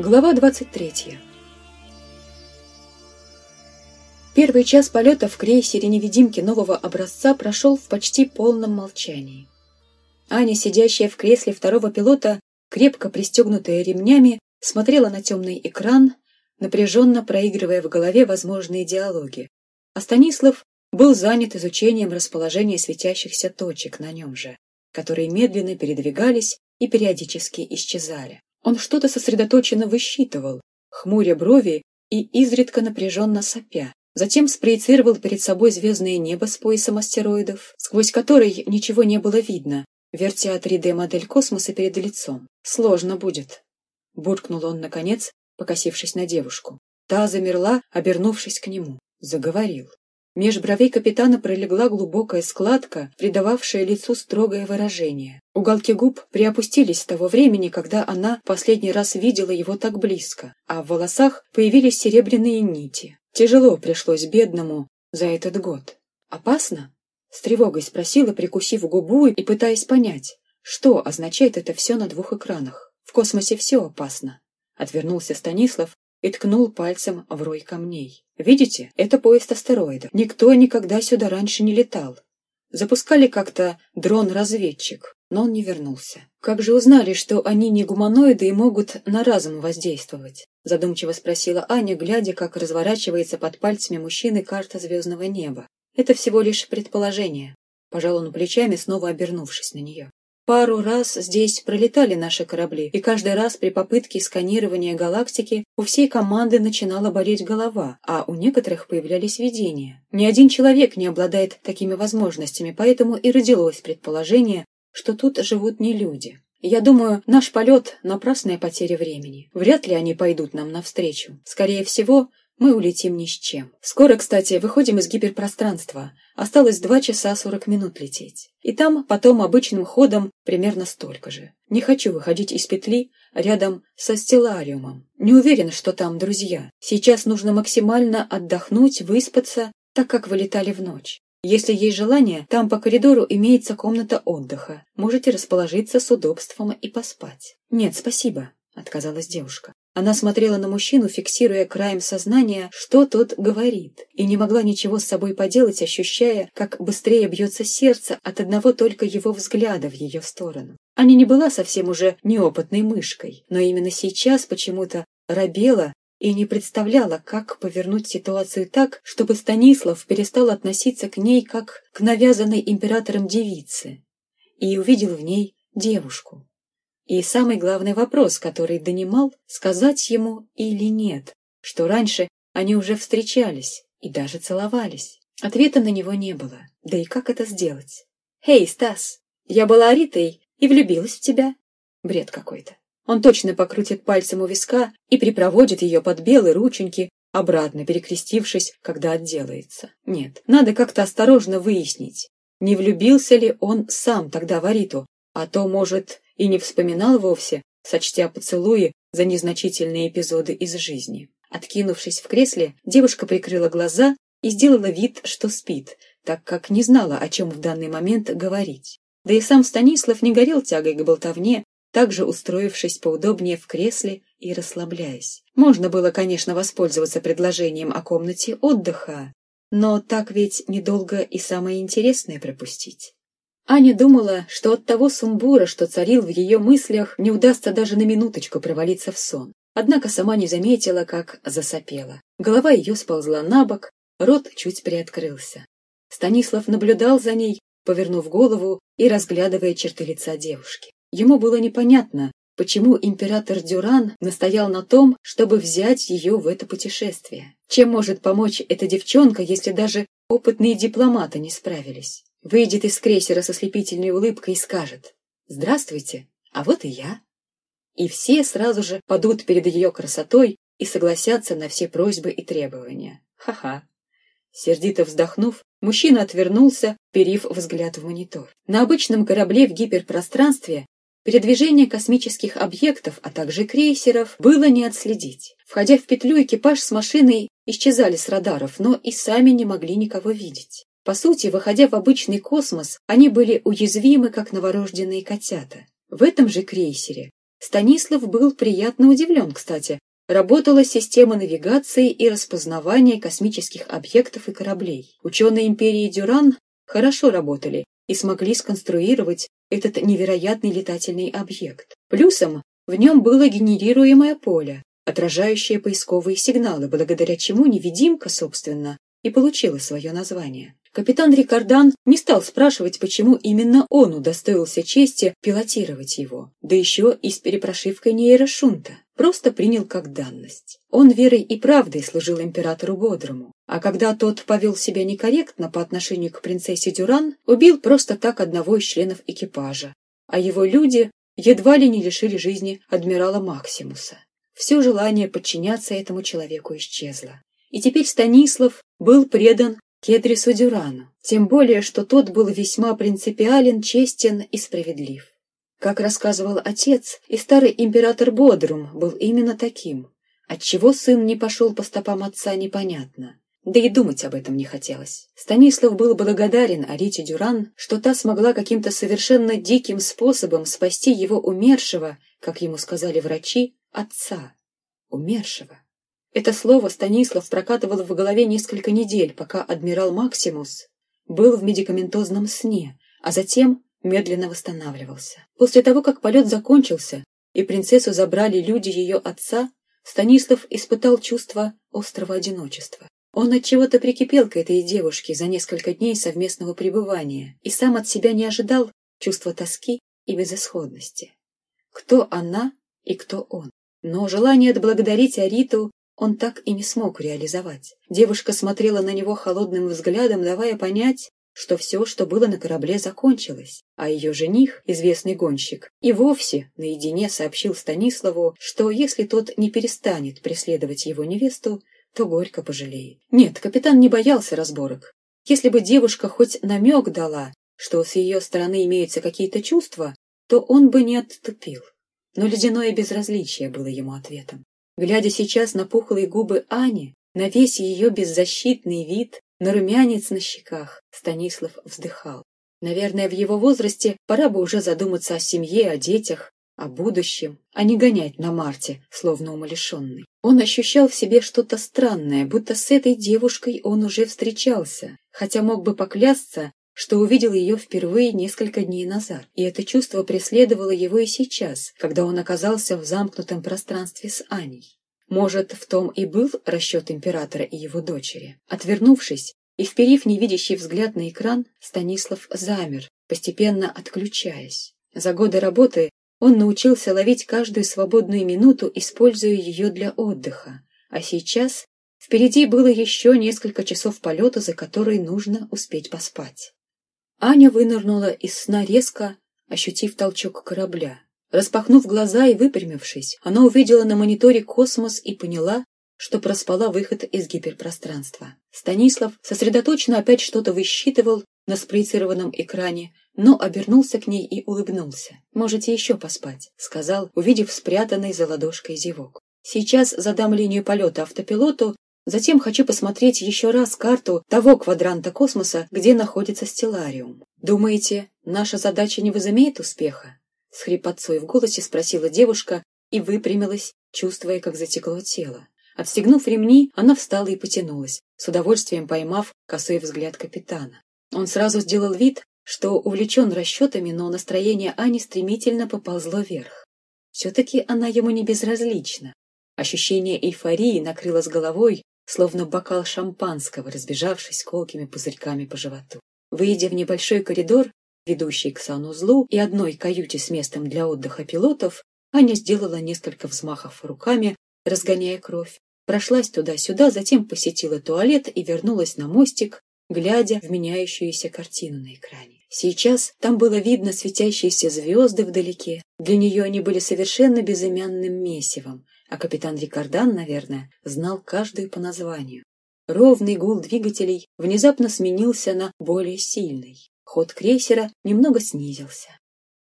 Глава 23 Первый час полета в крейсере невидимки нового образца прошел в почти полном молчании. Аня, сидящая в кресле второго пилота, крепко пристегнутая ремнями, смотрела на темный экран, напряженно проигрывая в голове возможные диалоги. А Станислав был занят изучением расположения светящихся точек на нем же, которые медленно передвигались и периодически исчезали. Он что-то сосредоточенно высчитывал, хмуря брови и изредка напряженно сопя. Затем спроецировал перед собой звездное небо с поясом астероидов, сквозь который ничего не было видно, вертя 3D-модель космоса перед лицом. «Сложно будет», — буркнул он, наконец, покосившись на девушку. Та замерла, обернувшись к нему. Заговорил. Меж бровей капитана пролегла глубокая складка, придававшая лицу строгое выражение. Уголки губ приопустились с того времени, когда она последний раз видела его так близко, а в волосах появились серебряные нити. Тяжело пришлось бедному за этот год. «Опасно?» — с тревогой спросила, прикусив губу и пытаясь понять, что означает это все на двух экранах. «В космосе все опасно», — отвернулся Станислав и ткнул пальцем в рой камней. «Видите, это поезд астероидов. Никто никогда сюда раньше не летал. Запускали как-то дрон-разведчик, но он не вернулся. Как же узнали, что они не гуманоиды и могут на разум воздействовать? Задумчиво спросила Аня, глядя, как разворачивается под пальцами мужчины карта звездного неба. Это всего лишь предположение. Пожал он плечами, снова обернувшись на нее. Пару раз здесь пролетали наши корабли, и каждый раз при попытке сканирования галактики у всей команды начинала болеть голова, а у некоторых появлялись видения. Ни один человек не обладает такими возможностями, поэтому и родилось предположение, что тут живут не люди. Я думаю, наш полет — напрасная потеря времени. Вряд ли они пойдут нам навстречу. Скорее всего, мы улетим ни с чем. Скоро, кстати, выходим из гиперпространства. Осталось два часа сорок минут лететь. И там потом обычным ходом примерно столько же. Не хочу выходить из петли рядом со стеллариумом. Не уверен, что там друзья. Сейчас нужно максимально отдохнуть, выспаться, так как вылетали в ночь. Если есть желание, там по коридору имеется комната отдыха. Можете расположиться с удобством и поспать. Нет, спасибо, отказалась девушка. Она смотрела на мужчину, фиксируя краем сознания, что тот говорит, и не могла ничего с собой поделать, ощущая, как быстрее бьется сердце от одного только его взгляда в ее сторону. Аня не была совсем уже неопытной мышкой, но именно сейчас почему-то робела и не представляла, как повернуть ситуацию так, чтобы Станислав перестал относиться к ней как к навязанной императором девице, и увидел в ней девушку. И самый главный вопрос, который донимал, сказать ему или нет, что раньше они уже встречались и даже целовались. Ответа на него не было. Да и как это сделать? «Эй, Стас, я была Ритой и влюбилась в тебя». Бред какой-то. Он точно покрутит пальцем у виска и припроводит ее под белые рученьки, обратно перекрестившись, когда отделается. Нет, надо как-то осторожно выяснить, не влюбился ли он сам тогда в Ариту, а то, может, и не вспоминал вовсе, сочтя поцелуи за незначительные эпизоды из жизни. Откинувшись в кресле, девушка прикрыла глаза и сделала вид, что спит, так как не знала, о чем в данный момент говорить. Да и сам Станислав не горел тягой к болтовне, также устроившись поудобнее в кресле и расслабляясь. Можно было, конечно, воспользоваться предложением о комнате отдыха, но так ведь недолго и самое интересное пропустить. Аня думала, что от того сумбура, что царил в ее мыслях, не удастся даже на минуточку провалиться в сон. Однако сама не заметила, как засопела. Голова ее сползла на бок, рот чуть приоткрылся. Станислав наблюдал за ней, повернув голову и разглядывая черты лица девушки. Ему было непонятно, почему император Дюран настоял на том, чтобы взять ее в это путешествие. Чем может помочь эта девчонка, если даже опытные дипломаты не справились? Выйдет из крейсера со слепительной улыбкой и скажет «Здравствуйте, а вот и я». И все сразу же падут перед ее красотой и согласятся на все просьбы и требования. Ха-ха. Сердито вздохнув, мужчина отвернулся, перив взгляд в монитор. На обычном корабле в гиперпространстве передвижение космических объектов, а также крейсеров, было не отследить. Входя в петлю, экипаж с машиной исчезали с радаров, но и сами не могли никого видеть. По сути, выходя в обычный космос, они были уязвимы, как новорожденные котята. В этом же крейсере Станислав был приятно удивлен, кстати. Работала система навигации и распознавания космических объектов и кораблей. Ученые империи Дюран хорошо работали и смогли сконструировать этот невероятный летательный объект. Плюсом в нем было генерируемое поле, отражающее поисковые сигналы, благодаря чему невидимка, собственно, и получила свое название. Капитан Рикардан не стал спрашивать, почему именно он удостоился чести пилотировать его, да еще и с перепрошивкой нейрошунта. Просто принял как данность. Он верой и правдой служил императору Бодрому, а когда тот повел себя некорректно по отношению к принцессе Дюран, убил просто так одного из членов экипажа, а его люди едва ли не лишили жизни адмирала Максимуса. Все желание подчиняться этому человеку исчезло. И теперь Станислав был предан Кедрису Дюрану, тем более, что тот был весьма принципиален, честен и справедлив. Как рассказывал отец, и старый император Бодрум был именно таким. Отчего сын не пошел по стопам отца, непонятно. Да и думать об этом не хотелось. Станислав был благодарен Арите Дюран, что та смогла каким-то совершенно диким способом спасти его умершего, как ему сказали врачи, отца. Умершего. Это слово Станислав прокатывал в голове несколько недель, пока адмирал Максимус был в медикаментозном сне, а затем медленно восстанавливался. После того, как полет закончился и принцессу забрали люди ее отца, Станислав испытал чувство острого одиночества. Он от чего-то прикипел к этой девушке за несколько дней совместного пребывания и сам от себя не ожидал чувства тоски и безысходности. Кто она и кто он? Но желание отблагодарить Ариту он так и не смог реализовать. Девушка смотрела на него холодным взглядом, давая понять, что все, что было на корабле, закончилось, а ее жених, известный гонщик, и вовсе наедине сообщил Станиславу, что если тот не перестанет преследовать его невесту, то горько пожалеет. Нет, капитан не боялся разборок. Если бы девушка хоть намек дала, что с ее стороны имеются какие-то чувства, то он бы не отступил. Но ледяное безразличие было ему ответом. Глядя сейчас на пухлые губы Ани, на весь ее беззащитный вид, на румянец на щеках, Станислав вздыхал. Наверное, в его возрасте пора бы уже задуматься о семье, о детях, о будущем, а не гонять на Марте, словно умалишенный. Он ощущал в себе что-то странное, будто с этой девушкой он уже встречался, хотя мог бы поклясться, что увидел ее впервые несколько дней назад, и это чувство преследовало его и сейчас, когда он оказался в замкнутом пространстве с Аней. Может, в том и был расчет императора и его дочери. Отвернувшись и вперив невидящий взгляд на экран, Станислав замер, постепенно отключаясь. За годы работы он научился ловить каждую свободную минуту, используя ее для отдыха, а сейчас впереди было еще несколько часов полета, за которые нужно успеть поспать. Аня вынырнула из сна резко, ощутив толчок корабля. Распахнув глаза и выпрямившись, она увидела на мониторе космос и поняла, что проспала выход из гиперпространства. Станислав сосредоточенно опять что-то высчитывал на спроецированном экране, но обернулся к ней и улыбнулся. «Можете еще поспать», — сказал, увидев спрятанный за ладошкой зевок. «Сейчас задам линию полета автопилоту, Затем хочу посмотреть еще раз карту того квадранта космоса, где находится стеллариум. Думаете, наша задача не возымеет успеха? С хрипотцой в голосе спросила девушка и выпрямилась, чувствуя, как затекло тело. Отстегнув ремни, она встала и потянулась, с удовольствием поймав косой взгляд капитана. Он сразу сделал вид, что увлечен расчетами, но настроение Ани стремительно поползло вверх. Все-таки она ему не безразлична. Ощущение эйфории накрыло с головой, словно бокал шампанского, разбежавшись колкими пузырьками по животу. Выйдя в небольшой коридор, ведущий к санузлу и одной каюте с местом для отдыха пилотов, Аня сделала несколько взмахов руками, разгоняя кровь, прошлась туда-сюда, затем посетила туалет и вернулась на мостик, глядя в меняющуюся картину на экране. Сейчас там было видно светящиеся звезды вдалеке. Для нее они были совершенно безымянным месивом, а капитан Рикардан, наверное, знал каждую по названию. Ровный гул двигателей внезапно сменился на более сильный. Ход крейсера немного снизился.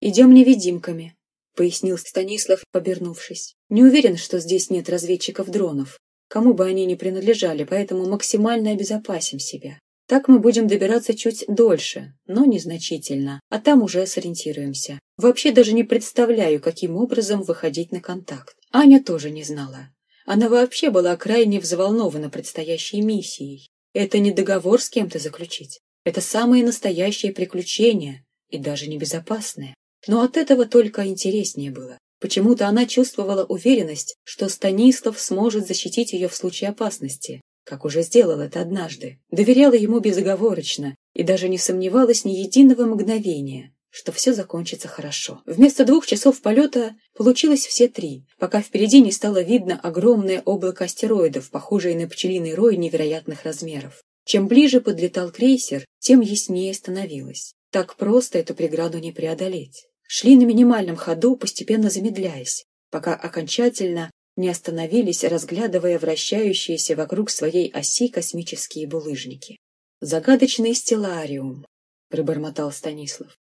«Идем невидимками», — пояснил Станислав, побернувшись. «Не уверен, что здесь нет разведчиков дронов. Кому бы они ни принадлежали, поэтому максимально обезопасим себя. Так мы будем добираться чуть дольше, но незначительно, а там уже сориентируемся. Вообще даже не представляю, каким образом выходить на контакт. Аня тоже не знала. Она вообще была крайне взволнована предстоящей миссией. Это не договор с кем-то заключить. Это самые настоящие приключения, и даже небезопасные. Но от этого только интереснее было. Почему-то она чувствовала уверенность, что Станислав сможет защитить ее в случае опасности, как уже сделал это однажды, доверяла ему безоговорочно и даже не сомневалась ни единого мгновения, что все закончится хорошо. Вместо двух часов полета получилось все три, пока впереди не стало видно огромное облако астероидов, похожее на пчелиный рой невероятных размеров. Чем ближе подлетал крейсер, тем яснее становилось. Так просто эту преграду не преодолеть. Шли на минимальном ходу, постепенно замедляясь, пока окончательно не остановились, разглядывая вращающиеся вокруг своей оси космические булыжники. «Загадочный стеллариум», — пробормотал Станислав.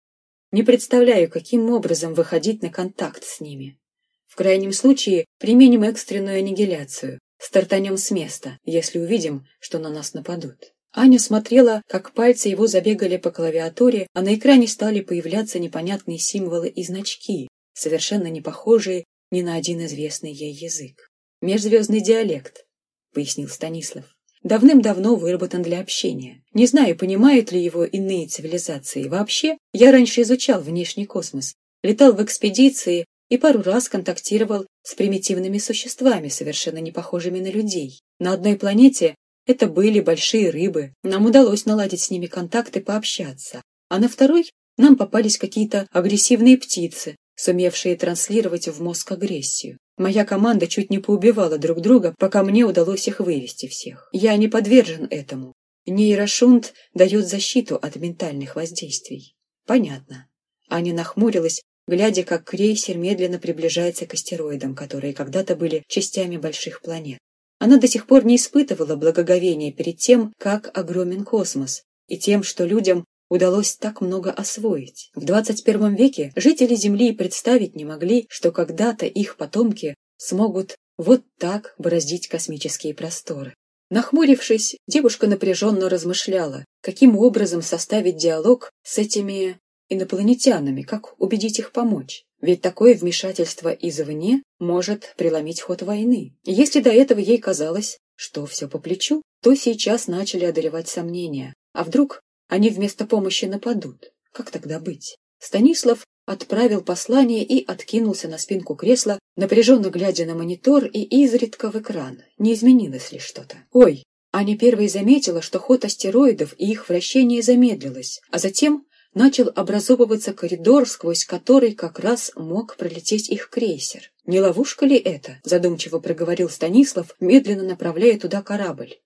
«Не представляю, каким образом выходить на контакт с ними. В крайнем случае применим экстренную аннигиляцию, стартанем с места, если увидим, что на нас нападут». Аня смотрела, как пальцы его забегали по клавиатуре, а на экране стали появляться непонятные символы и значки, совершенно не похожие ни на один известный ей язык. «Межзвездный диалект», — пояснил Станислав. «Давным-давно выработан для общения. Не знаю, понимают ли его иные цивилизации. Вообще, я раньше изучал внешний космос, летал в экспедиции и пару раз контактировал с примитивными существами, совершенно не похожими на людей. На одной планете это были большие рыбы, нам удалось наладить с ними контакт и пообщаться. А на второй нам попались какие-то агрессивные птицы, сумевшие транслировать в мозг агрессию. Моя команда чуть не поубивала друг друга, пока мне удалось их вывести всех. Я не подвержен этому. Нейрошунт дает защиту от ментальных воздействий. Понятно. Аня нахмурилась, глядя, как крейсер медленно приближается к астероидам, которые когда-то были частями больших планет. Она до сих пор не испытывала благоговения перед тем, как огромен космос, и тем, что людям удалось так много освоить. В 21 веке жители Земли представить не могли, что когда-то их потомки смогут вот так бороздить космические просторы. Нахмурившись, девушка напряженно размышляла, каким образом составить диалог с этими инопланетянами, как убедить их помочь. Ведь такое вмешательство извне может преломить ход войны. Если до этого ей казалось, что все по плечу, то сейчас начали одолевать сомнения. А вдруг они вместо помощи нападут. Как тогда быть? Станислав отправил послание и откинулся на спинку кресла, напряженно глядя на монитор и изредка в экран. Не изменилось ли что-то? Ой, Аня первой заметила, что ход астероидов и их вращение замедлилось, а затем начал образовываться коридор, сквозь который как раз мог пролететь их крейсер. «Не ловушка ли это?» – задумчиво проговорил Станислав, медленно направляя туда корабль.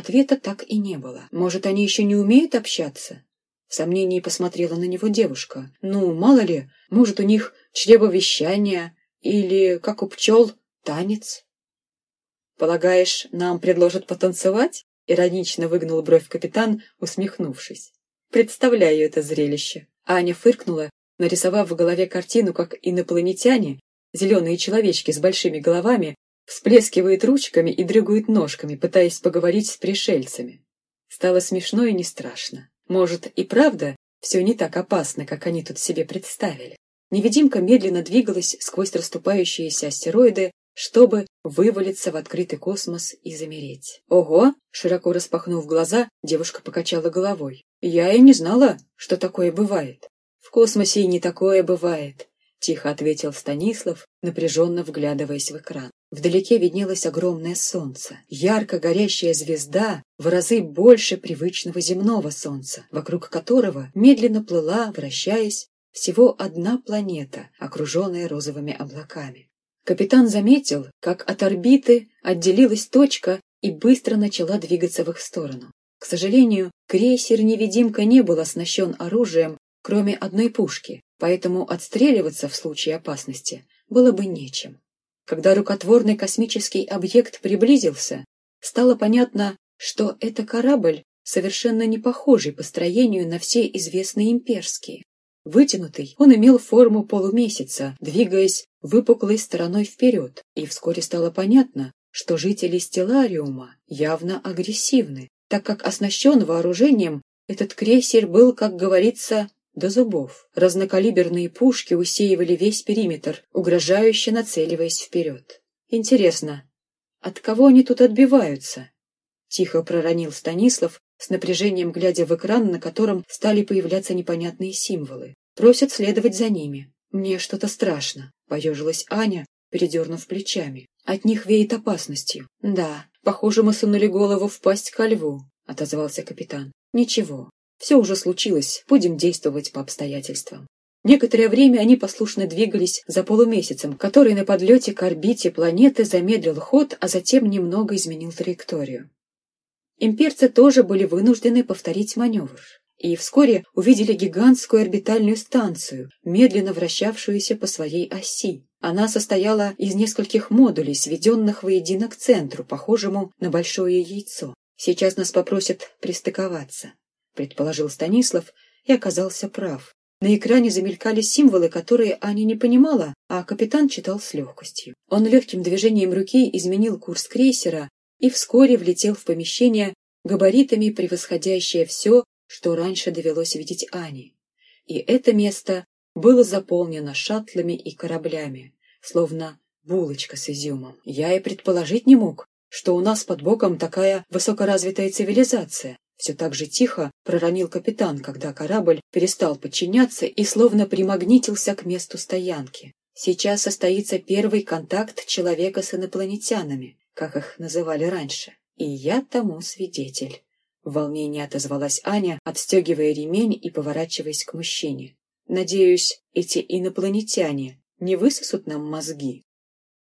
Ответа так и не было. Может, они еще не умеют общаться? В сомнении посмотрела на него девушка. Ну, мало ли, может, у них чревовещание или, как у пчел, танец. «Полагаешь, нам предложат потанцевать?» Иронично выгнул бровь капитан, усмехнувшись. «Представляю это зрелище». Аня фыркнула, нарисовав в голове картину, как инопланетяне, зеленые человечки с большими головами, всплескивает ручками и дрыгает ножками, пытаясь поговорить с пришельцами. Стало смешно и не страшно. Может, и правда все не так опасно, как они тут себе представили. Невидимка медленно двигалась сквозь расступающиеся астероиды, чтобы вывалиться в открытый космос и замереть. «Ого!» — широко распахнув глаза, девушка покачала головой. «Я и не знала, что такое бывает. В космосе и не такое бывает», — тихо ответил Станислав, напряженно вглядываясь в экран. Вдалеке виднелось огромное солнце, ярко горящая звезда в разы больше привычного земного солнца, вокруг которого медленно плыла, вращаясь, всего одна планета, окруженная розовыми облаками. Капитан заметил, как от орбиты отделилась точка и быстро начала двигаться в их сторону. К сожалению, крейсер-невидимка не был оснащен оружием, кроме одной пушки, поэтому отстреливаться в случае опасности было бы нечем. Когда рукотворный космический объект приблизился, стало понятно, что это корабль, совершенно не похожий по строению на все известные имперские. Вытянутый, он имел форму полумесяца, двигаясь выпуклой стороной вперед, и вскоре стало понятно, что жители Стеллариума явно агрессивны, так как оснащен вооружением, этот крейсер был, как говорится, до зубов. Разнокалиберные пушки усеивали весь периметр, угрожающе нацеливаясь вперед. Интересно, от кого они тут отбиваются? Тихо проронил Станислав, с напряжением глядя в экран, на котором стали появляться непонятные символы. Просят следовать за ними. Мне что-то страшно, поежилась Аня, передернув плечами. От них веет опасностью. Да, похоже, мы сунули голову в пасть ко льву, отозвался капитан. Ничего, все уже случилось, будем действовать по обстоятельствам. Некоторое время они послушно двигались за полумесяцем, который на подлете к орбите планеты замедлил ход, а затем немного изменил траекторию. Имперцы тоже были вынуждены повторить маневр и вскоре увидели гигантскую орбитальную станцию, медленно вращавшуюся по своей оси. Она состояла из нескольких модулей, сведенных воедино к центру, похожему на большое яйцо. Сейчас нас попросят пристыковаться, предположил Станислав и оказался прав. На экране замелькали символы, которые Аня не понимала, а капитан читал с легкостью. Он легким движением руки изменил курс крейсера и вскоре влетел в помещение, габаритами превосходящее все, что раньше довелось видеть Ане. И это место было заполнено шаттлами и кораблями, словно булочка с изюмом. Я и предположить не мог, что у нас под боком такая высокоразвитая цивилизация. Все так же тихо проронил капитан, когда корабль перестал подчиняться и словно примагнитился к месту стоянки. Сейчас состоится первый контакт человека с инопланетянами, как их называли раньше. И я тому свидетель. В волнении отозвалась Аня, отстегивая ремень и поворачиваясь к мужчине. «Надеюсь, эти инопланетяне не высосут нам мозги?»